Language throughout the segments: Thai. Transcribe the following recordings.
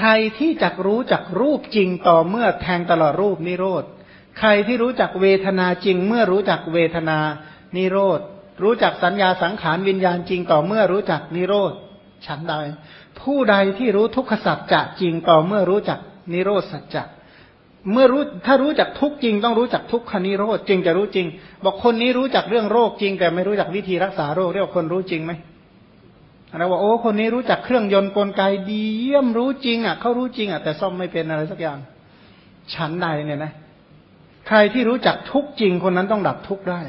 ใครที่จักรู้จักรูปจริงต่อเมื่อแทงตลอดรูปนิโรธ ใครที่รู้จักเวทนาจริง เมื่อรู้จักเวทนานิโรธ รู้จักสัญญาสังขารวิญญาณจริงต่อเมื่อรู้จักนิโรธฉันใด ผู้ใดที่รู้ทุกขสัจจะจริงต่อเมื่อรู้จักนิโรธสัจจะเมื่อรู้ถ้ารู้จักทุกจริงต้องรู้จักทุกขนิโรธจริงจะรู้จริง บอกคนนี้รู้จักเรื่องโรคจริง แต่ไม่รู้จักวิธีรักษาโรคเรียกว่าคนรู้จริงไหม เราว่าโอ้คนนี้รู้จักเครื่องยนต์กลไกดีเยี่ยมรู้จริง อะเขารู้จริงอะแต่ซ่อมไม่เป็นอะไรสักอย่างฉันใดเนี่ยนะ ใครที่รู้จักทุกจริงคนนั้นต้องดับทุกได้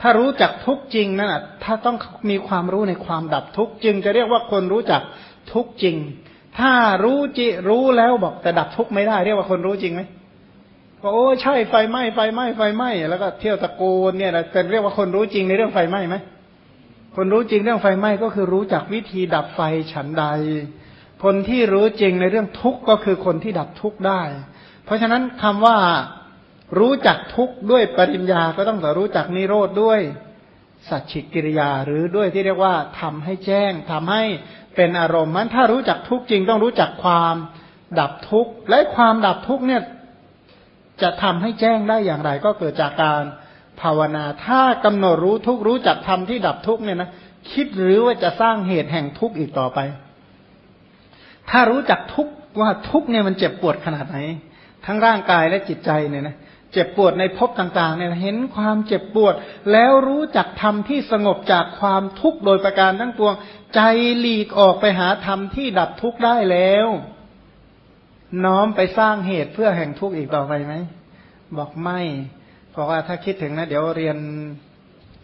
ถ้ารู้จักทุกจริงนั่นอะถ้าต้องมีความรู้ในความดับทุกจึง จะเรียกว่าคนรู้จักทุกจริง ถ้ารู้จิรู้แล้วบอก แต่ดับทุกไม่ได้ เรียกว่าคนรู้จริงไหมก็โอ้ใช่ไฟไหม้ไฟไหม้ไฟไหม้แล้วก็เที่ยวตะโกนเนี่ยเป็นเรียกว่าคนรู้จริงในเรื่องไฟไหม้ไหม คนรู้จริงเรื่องไฟไหม้ก็คือรู้จักวิธีดับไฟฉันใด คนที่รู้จริงในเรื่องทุกข์ก็คือคนที่ดับทุกข์ได้ เพราะฉะนั้นคำว่ารู้จักทุกข์ด้วยปริญญาก็ต้องรู้จักนิโรธด้วย สัจฉิกิริยาหรือด้วยที่เรียกว่าทำให้แจ้งทำให้เป็นอารมณ์มันถ้ารู้จักทุกข์จริงต้องรู้จักความดับทุกข์และความดับทุกข์เนี่ยจะทำให้แจ้งได้อย่างไร ก็เกิดจากการ ภาวนา ถ้ากำหนดรู้ทุกรู้จักธรรมที่ดับทุกเนี่ยนะคิดหรือว่าจะสร้างเหตุแห่งทุกข์อีกต่อไป ถ้ารู้จักทุกว่าทุกเนี่ยมันเจ็บปวดขนาดไหน ทั้งร่างกายและจิตใจเนี่ยนะเจ็บปวดในภพต่างๆเนี่ยเห็นความเจ็บปวด แล้วรู้จักธรรมที่สงบจากความทุกข์โดยประการทั้งปวง ใจหลีกออกไปหาธรรมที่ดับทุกข์ได้แล้ว น้อมไปสร้างเหตุเพื่อแห่งทุกข์อีกต่อไปไหมบอกไม่ เพราะว่าถ้าคิดถึงนะ เดี๋ยวเรียน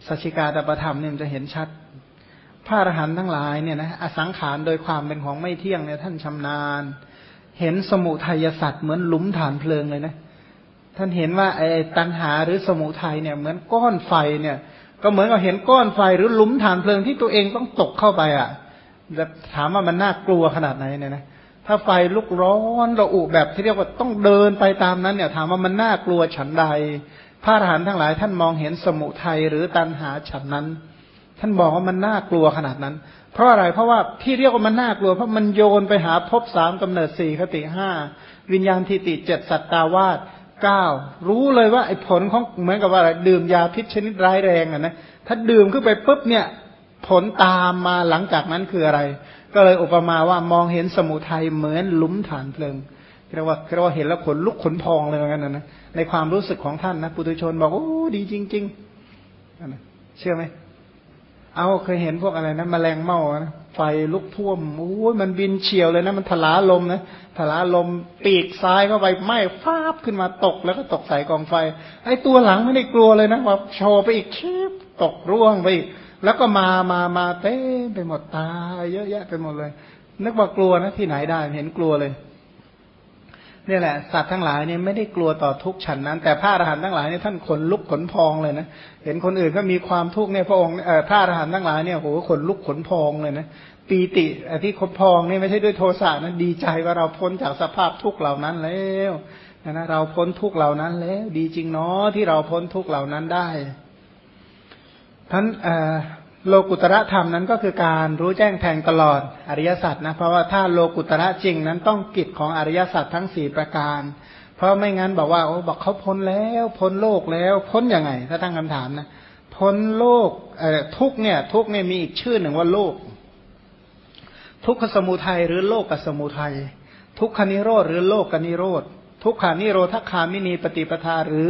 สัชิกาตประธรรมเนี่ยจะเห็นชัด พระอรหันต์ทั้งหลายเนี่ยนะอสังขารโดยความเป็นของไม่เที่ยงเนี่ยท่านชำนาญ เห็นสมุทัยสัตว์เหมือนหลุมฐานเพลิงเลยนะ ท่านเห็นว่าไอ้ตัณหาหรือสมุทัยเนี่ยเหมือนก้อนไฟเนี่ย ก็เหมือนกับเห็นก้อนไฟหรือหลุมฐานเพลิงที่ตัวเองต้องตกเข้าไปอะจะถามว่ามันน่ากลัวขนาดไหนเนี่ยนะถ้าไฟลุกร้อนระอุแบบที่เรียกว่าต้องเดินไปตามนั้นเนี่ย ถามว่ามันน่ากลัวฉันใด ระอรหันต์ทั้งหลายท่านมองเห็นสมุทัยหรือตันหาฉันนั้น ท่านบอกว่ามันน่ากลัวขนาดนั้น เพราะอะไรเพราะว่าที่เรียกว่ามันน่ากลัว เพราะมันโยนไปหาภพสามกำเนิดสี่คติห้าวิญญาณทิติเจ็ดสัตตาวาสเก้ารู้เลยว่าไอ้ผลของเหมือนกับว่าอะไรดื่มยาพิษชนิดร้ายแรงอะนะถ้าดื่มขึ้นไปปุ๊บเนี่ย ผลตามมาหลังจากนั้นคืออะไร ก็เลยอุปมาว่ามองเห็นสมุทัยเหมือนลุมฐานเพลิง เรียกว่าเรียกว่าเห็นแล้วขนลุกขนพองเลยเหมือนกันนะในความรู้สึกของท่านนะปุถุชนบอกโอ้ดีจริงๆเชื่อไหมเอาเคยเห็นพวกอะไรนะแมลงเม่านะไฟลุกท่วมโอ้ยมันบินเฉียวเลยนะ มันถลาลมนะถลาลมปีกซ้ายเข้าไปไหม้ฟาบขึ้นมาตกแล้วก็ตกใส่กองไฟ ไอ้ตัวหลังไม่ได้กลัวเลยนะว่าโชว์ไปอีกชิบตกร่วงไปอีกแล้วก็มามามาเต้ไปหมดตาเยอะแยะไปหมดเลย นึกว่ากลัวนะที่ไหนได้เห็นกลัวเลย นี่แหละสัตว์ทั้งหลายเนี่ยไม่ได้กลัวต่อทุกฉันนั้น แต่พระอรหันต์ทั้งหลายเนี่ยท่านขนลุกขนพองเลยนะเห็นคนอื่นก็มีความทุกข์เนี่ยพระองค์พระอรหันต์ทั้งหลายเนี่ยโหขนลุกขนพองเลยนะปีติที่ขนพองเนี่ยไม่ใช่ด้วยโทสะนะดีใจว่าเราพ้นจากสภาพทุกข์เหล่านั้นแล้วนะเราพ้นทุกข์เหล่านั้นแล้ว ดีจริงเนาะที่เราพ้นทุกข์เหล่านั้นได้ท่าน โลกุตระธรรมนั้นก็คือการรู้แจ้งแทงตลอดอริยสัจนะ เพราะว่าถ้าโลกุตระจริงนั้นต้องกิจของอริยสัจทั้งสี่ประการ เพราะไม่งั้นบอกว่าโอ้บอกเขาพ้นแล้วพ้นโลกแล้วพ้นยังไง ถ้าตั้งคำถามนะพ้นโลกเอ่อทุกเนี่ยทุกเนี่ยมีอีกชื่อหนึ่งว่าโลก ทุกขสมุทัยหรือโลกกสมุทัยทุกขานิโรธหรือโลกกนิโรธทุกขานิโรธคามินีปฏิปทาหรือ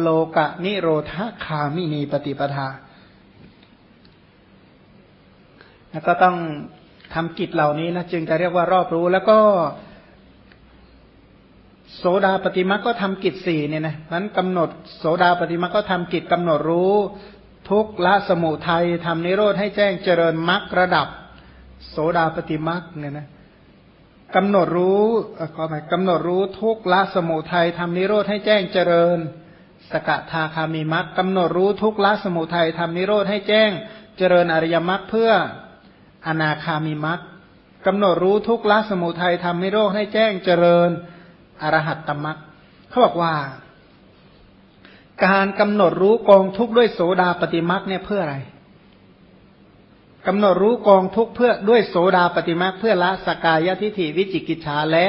โลกะนิโรธคามินีปฏิปทา แล้วก็ต้องทำกิจเหล่านี้นะจึงจะเรียกว่ารอบรู้แล้วก็ โสดาปฏิมาก็ทำกิจสี่เนี่ยนะนั้นกำหนดโสดาปฏิมาก็ทำกิจกำหนดรู้ทุกละสมุทัยทำนิโรธให้แจ้งเจริญมรรคระดับ โสดาปฏิมาเนี่ยนะกำหนดรู้ก็หมายกำหนดรู้ทุกละสมุทัยทำนิโรธให้แจ้งเจริญ สกทาคามีมรรคกำหนดรู้ทุกละสมุทัยทำนิโรธให้แจ้งเจริญอริยมรรคเพื่อ อนาคามิมักกำหนดรู้ทุกละสมุทัยทำให้โรคให้แจ้งเจริญอรหัตตมักเขาบอกว่า การกำหนดรู้กองทุกข์ด้วยโสดาปฏิมักเนี่ยเพื่ออะไรกำหนดรู้กองทุกเพื่อด้วยโสดาปฏิมาเพื่อละสกายทิฏฐิวิจิกิจฉาและ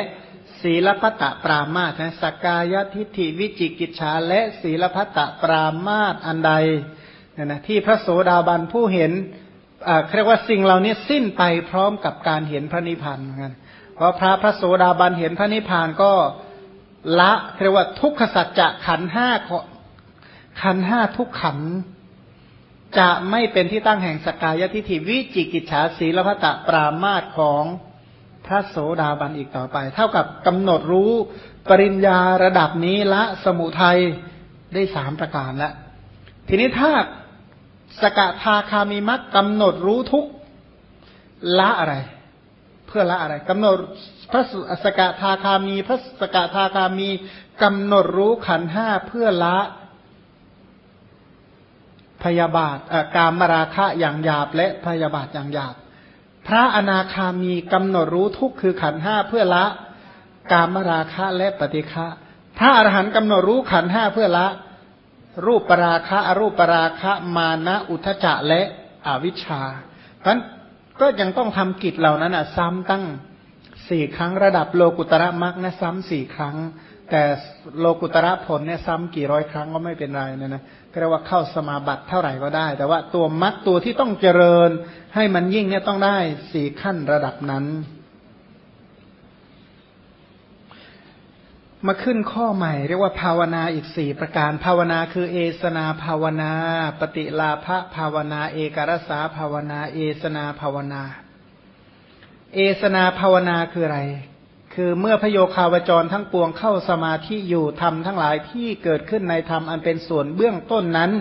ศีลพัตตปรามาสนะสกายทิฏฐิวิจิกิจฉาและศีลพัตตปรามาสอันใดเนี่ยนะที่พระโสดาบันผู้เห็น เรียกว่าสิ่งเหล่านี้สิ้นไปพร้อมกับการเห็นพระนิพพานเหมือนกันเพราะพระพระโสดาบันเห็นพระนิพพานก็ละเรียกว่าทุกขสัจจะขันห้าขันห้าทุกขันจะไม่เป็นที่ตั้งแห่งสกายทิฏฐิวิจิกิจฉาสีลพัตะปรามาตของพระโสดาบันอีกต่อไป เท่ากับกำหนดรู้ปริญญาระดับนี้ละสมุทัยได้สามประการแล้วทีนี้ถ้า สกทาคามีมักกำหนดรู้ทุกละอะไร เพื่อละอะไรกำหนดพระสกทาคามีพระสกทาคามีกำหนดรู้ขันห้าเพื่อละพยาบาทกามราคะอย่างหยาบและพยาบาทอย่างหยาบ พระอนาคามีกำหนดรู้ทุกคือขันห้าเพื่อละกามราคะและปฏิฆะพระอรหันต์กำหนดรู้ขันห้าเพื่อละ รูปปราคะอรูปปราคะมานะอุทจจะและอวิชชาเพราะนั้นก็ยังต้องทำกิจเหล่านั้นอะ ซ้ำตั้งสี่ครั้งระดับโลกุตระมรรคนะซ้ำสี่ครั้ง แต่โลกุตระผลเนี่ยซ้ำกี่ร้อยครั้งก็ไม่เป็นไรนี่ยนะเรียกว่าเข้าสมาบัติเท่าไหร่ก็ได้ แต่ว่าตัวมรรคตัวที่ต้องเจริญให้มันยิ่งเนี่ยต้องได้สี่ขั้นระดับนั้น มาขึ้นข้อใหม่ เรียกว่าภาวนาอีกสี่ประการ ภาวนาคือเอสนาภาวนา ปฏิลาภภาวนา เอกรสาภาวนา เอสนาภาวนา เอสนาภาวนาคืออะไร คือเมื่อพโยคาวจรทั้งปวงเข้าสมาธิอยู่ทำทั้งหลายที่เกิดขึ้นในธรรมอันเป็นส่วนเบื้องต้นนั้น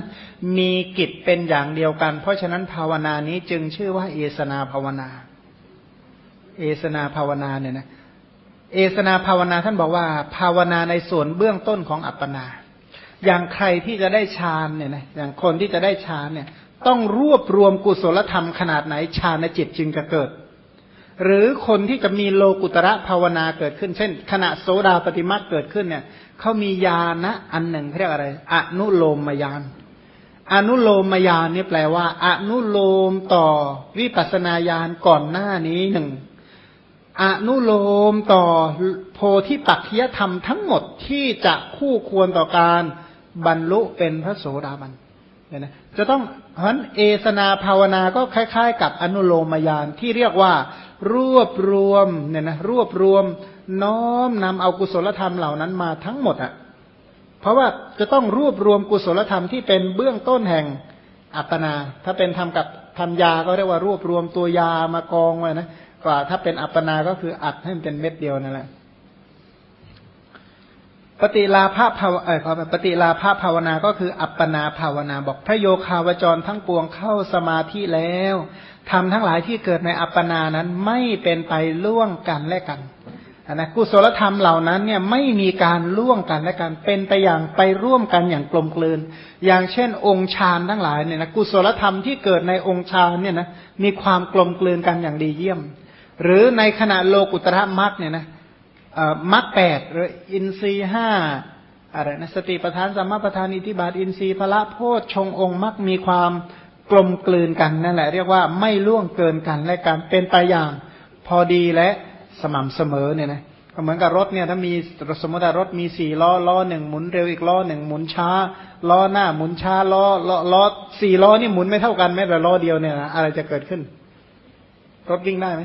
มีกิจเป็นอย่างเดียวกัน เพราะฉะนั้นภาวนานี้จึงชื่อว่าเอสนาภาวนา เอสนาภาวนาเนี่ยนะ เอสนาภาวนาท่านบอกว่า ภาวนาในส่วนเบื้องต้นของอัปปนา อย่างใครที่จะได้ฌานเนี่ยนะอย่างคนที่จะได้ฌานเนี่ย ต้องรวบรวมกุศลธรรมขนาดไหนฌานจิตจึงจะเกิด หรือคนที่จะมีโลกุตระภาวนาเกิดขึ้น เช่น ขณะโสดาปฏิมาเกิดขึ้นเนี่ยเขามียานะอันหนึ่งเรียกอะไรอนุโลมมยานอนุโลมมยานนี่แปลว่า อนุโลมต่อวิปัสนาญาณก่อนหน้านี้หนึ่ง อนุโลมต่อโพธิปัจจยธรรมทั้งหมดที่จะคู่ควรต่อการบรรลุเป็นพระโสดาบันเนี่ยนะจะต้องเพราะเอสนาภาวนาก็คล้าย ๆ กับอนุโลมยานที่เรียกว่า รวบรวมเนี่ยนะรวบรวมน้อมนำเอากุศลธรรมเหล่านั้นมาทั้งหมดอะ เพราะว่าจะต้องรวบรวมกุศลธรรมที่เป็นเบื้องต้นแห่งอัปปนา ถ้าเป็นทำกับทำยาก็เรียกว่ารวบรวมตัวยามากองไว้นะ กว่าถ้าเป็นอัปปนาก็คืออัดให้มันเป็นเม็ดเดียวนั่นแหละปฏิลาภาภาวเออขอปฏิลาภาภาวนาก็คืออัปปนาภาวนาบอกพระโยคาวจรทั้งปวงเข้าสมาธิแล้วทำทั้งหลายที่เกิดในอัปปนานั้นไม่เป็นไปล่วงกันและกันนะกุศลธรรมเหล่านั้นเนี่ยไม่มีการล่วงกันและกันเป็นไปอย่างไปร่วมกันอย่างกลมกลืน อย่างเช่น องค์ฌานทั้งหลายเนี่ยนะกุศลธรรมที่เกิดในองค์ฌานเนี่ยนะมีความกลมกลืนกันอย่างดีเยี่ยม หรือในขณะโลกุตระมรรคเนี่ยนะมรรคแปดหรืออินทรีห้าอะไรนะสติประธานสัมมาประธานอิทิบาทอินทรีพละโพชชงองค์มรรคมีความกลมกลืนกันนั่นแหละ เรียกว่าไม่ล่วงเกินกันและการเป็นไปอย่างพอดีและสม่ำเสมอเนี่ยนะก็เหมือนกับรถเนี่ยถ้ามีสมมติรถมีสี่ล้อล้อหนึ่งหมุนเร็วอีกล้อหนึ่งหมุนช้า ล้อหน้าหมุนช้าล้อล้อล้อสี่ล้อนี่หมุนไม่เท่ากันแม้แต่ล้อเดียวเนี่ยนะอะไรจะเกิดขึ้น รถวิ่งได้ไหม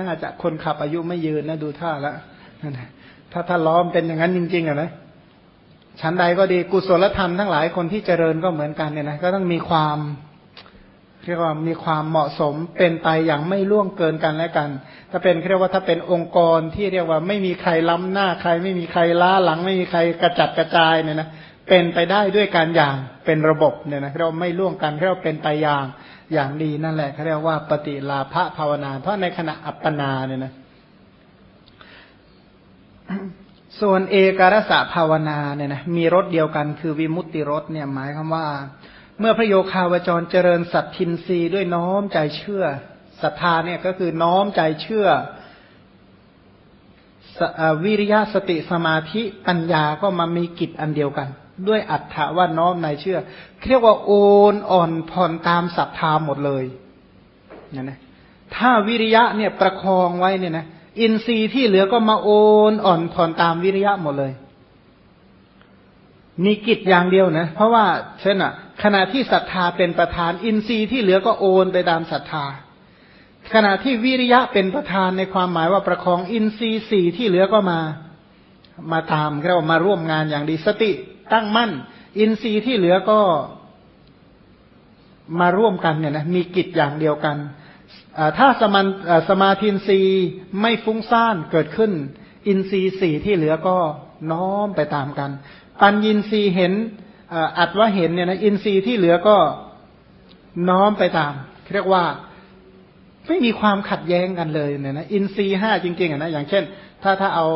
น่าจะคนขับอายุไม่ยืนนะดูท่าล้วถ้าถ้าล้อมเป็นอย่างนั้นจริง ๆอะนะชั้นใดก็ดีกุศลธรรมทั้งหลายคนที่เจริญก็เหมือนกันเนี่ยนะก็ต้องมีความเรียกว่ามีความเหมาะสมเป็นไปอย่างไม่ล่วงเกินกันและกัน ถ้าเป็นเรียกว่าถ้าเป็นองค์กรที่เรียกว่าไม่มีใครล้ำหน้าใคร ไม่มีใครล้าหลัง ไม่มีใครกระจัดกระจายเนี่ยนะเป็นไปได้ด้วยการอย่างเป็นระบบเนี่ยนะเราไม่ล่วงกันเราเป็นไปอย่าง อย่างดีนั่นแหละเขาเรียกว่าปฏิลาภภาวนา เพราะในขณะอัปปนาเนี่ยนะส่วนเอกรสะภาวนาเนี่ยนะมีรสเดียวกันคือวิมุตติรสเนี่ยหมายความว่า เมื่อพระโยคาวจรเจริญสัตทินรีด้วยน้อมใจเชื่อศรัทธาเนี่ยก็คือน้อมใจเชื่อวิริยะสติสมาธิปัญญาก็มามีกิจอันเดียวกัน ด้วยอัตถะว่าน้อมในเชื่อเรียกว่าโอนอ่อนผ่อนตามศรัทธาหมดเลยนะนะถ้าวิริยะเนี่ยประคองไว้เนี่ยนะอินทรีย์ที่เหลือก็มาโอนอ่อนผ่อนตามวิริยะหมดเลย มีกิจอย่างเดียวนะ เพราะว่าเช่นอะ ขณะที่ศรัทธาเป็นประธาน อินทรีย์ที่เหลือก็โอนไปตามศรัทธา ขณะที่วิริยะเป็นประธานในความหมายว่าประคองอินทรีย์สี่ที่เหลือก็มา มาตามเรียกว่ามาร่วมงานอย่างดีสติ ตั้งมั่น อินทรีย์ที่เหลือก็มาร่วมกันเนี่ยนะมีกิจอย่างเดียวกัน ถ้าสมาธินทรีย์ไม่ฟุ้งซ่านเกิดขึ้น อินทรีย์สี่ที่เหลือก็น้อมไปตามกัน ปัญญินทรีย์เห็นอรรถว่าเห็นเนี่ยนะอินทรีย์ที่เหลือก็น้อมไปตาม เรียกว่าไม่มีความขัดแย้งกันเลยเนี่ยนะอินทรีย์ห้าจริงๆอะนะอย่างเช่น ถ้าถ้าเอา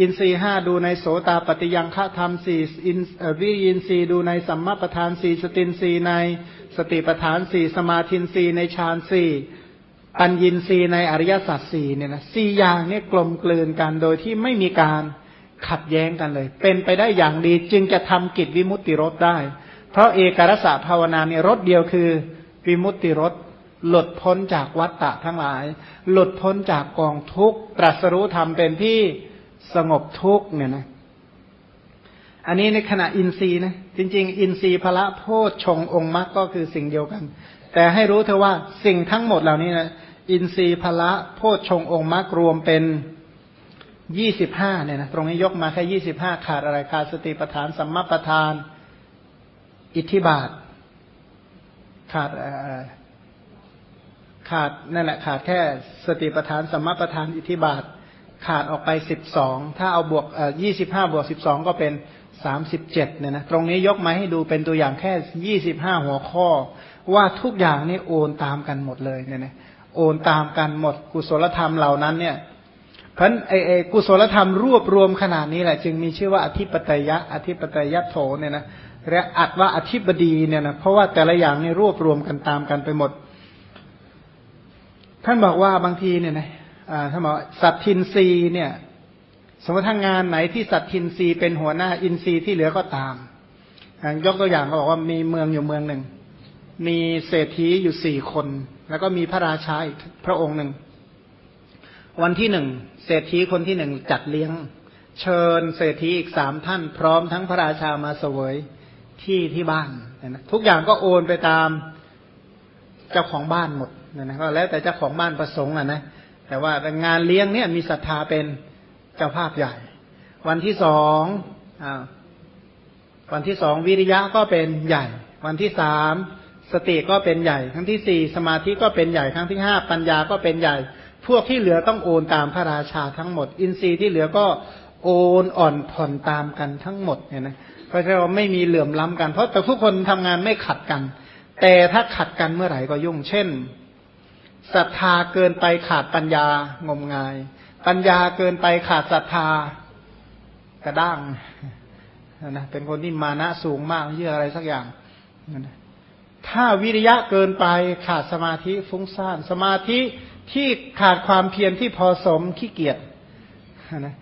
อินทรีห้าดูในโสตาปฏิยังฆธรรมสี่อินวิริยินทรีดูในสัมมาประธานสี่สตินทรีในสติประธานสี่สมาธินทรีในฌานสี่ปัญญินทรีในอริยสัจสี่เนี่ยนะสี่อย่างเนี่ยกลมกลืนกันโดยที่ไม่มีการขัดแย้งกันเลย เป็นไปได้อย่างดีจึงจะทำกิจวิมุตติรสได้ เพราะเอกรสะภาวนาเนี่ยรสเดียวคือวิมุตติรสหลุดพ้นจากวัฏฏะทั้งหลาย หลุดพ้นจากกองทุกข์ตรัสรู้ธรรมเป็นที่ สงบทุกเนี่ยนะ อันนี้ในขณะอินทรีย์นะ จริง ๆ อินทรีย์พละโพชฌงองค์มรรคก็คือสิ่งเดียวกัน แต่ให้รู้เธอว่าสิ่งทั้งหมดเหล่านี้นะอินทรีย์พละโพชฌงองค์มรรครวมเป็นยี่สิบห้าเนี่ยนะตรงนี้ยกมาแค่ยี่สิบห้าขาดอะไรขาดสติปัฏฐานสัมมาปัฏฐาน อิทธิบาท ขาดขาดนั่นแหละขาดแค่สติปัฏฐานสัมมาปัฏฐานอิทธิบาท ขาดออกไปสิบสองถ้าเอาบวกยี่สิบห้าบวกสิบสองก็เป็นสามสิบเจ็ดเนี่ยนะตรงนี้ยกมาให้ดูเป็นตัวอย่างแค่ยี่สิบห้าหัวข้อ ว่าทุกอย่างนี่โอนตามกันหมดเลยเนี่ยนะโอนตามกันหมดกุศลธรรมเหล่านั้นเนี่ยเพราะไอไอกุศลธรรมรวบรวมขนาดนี้แหละ จึงมีชื่อว่าอธิปไตยะอธิปไตยะโถเนี่ยนะและอัดว่าอธิบดีเนี่ยนะเพราะว่าแต่ละอย่างนี่รวบรวมกันตามกันไปหมด ท่านบอกว่าบางทีเนี่ยนะ ถ้าบอกสัตทินรีเนี่ย สมมติทางงานไหนที่สัตทินรีเป็นหัวหน้าอินทรีย์ที่เหลือก็ตามยกตัวอย่างเขาบอกว่ามีเมืองอยู่เมืองหนึ่ง มีเศรษฐีอยู่สี่คน แล้วก็มีพระราชาอีกพระองค์หนึ่ง วันที่หนึ่งเศรษฐีคนที่หนึ่งจัดเลี้ยง เชิญเศรษฐีอีกสามท่าน พร้อมทั้งพระราชามาเสวยที่ที่บ้านนะทุกอย่างก็โอนไปตามเจ้าของบ้านหมดนะนะก็แล้วแต่เจ้าของบ้านประสงค์อะนะ แต่ว่างานเลี้ยงเนี่ยมีศรัทธาเป็นเจ้าภาพใหญ่ วันที่สองอ่าวันที่สองวิริยะก็เป็นใหญ่ วันที่สามสติก็เป็นใหญ่ ครั้งที่สี่สมาธิก็เป็นใหญ่ ครั้งที่ห้าปัญญาก็เป็นใหญ่ พวกที่เหลือต้องโอนตามพระราชาทั้งหมด อินทรีย์ที่เหลือก็โอนอ่อนผ่อนตามกันทั้งหมดเนี่ยนะเพราะฉะนั้นไม่มีเหลื่อมล้ำกัน เพราะแต่ทุกคนทำงานไม่ขัดกัน แต่ถ้าขัดกันเมื่อไหร่ก็ยุ่ง เช่น ศรัทธาเกินไปขาดปัญญางมงาย ปัญญาเกินไปขาดศรัทธากระด้างนะเป็นคนที่มานะสูงมากเยื่ออะไรสักอย่างถ้าวิริยะเกินไปขาดสมาธิฟุ้งซ่านสมาธิที่ขาดความเพียรที่พอสมขี้เกียจนะ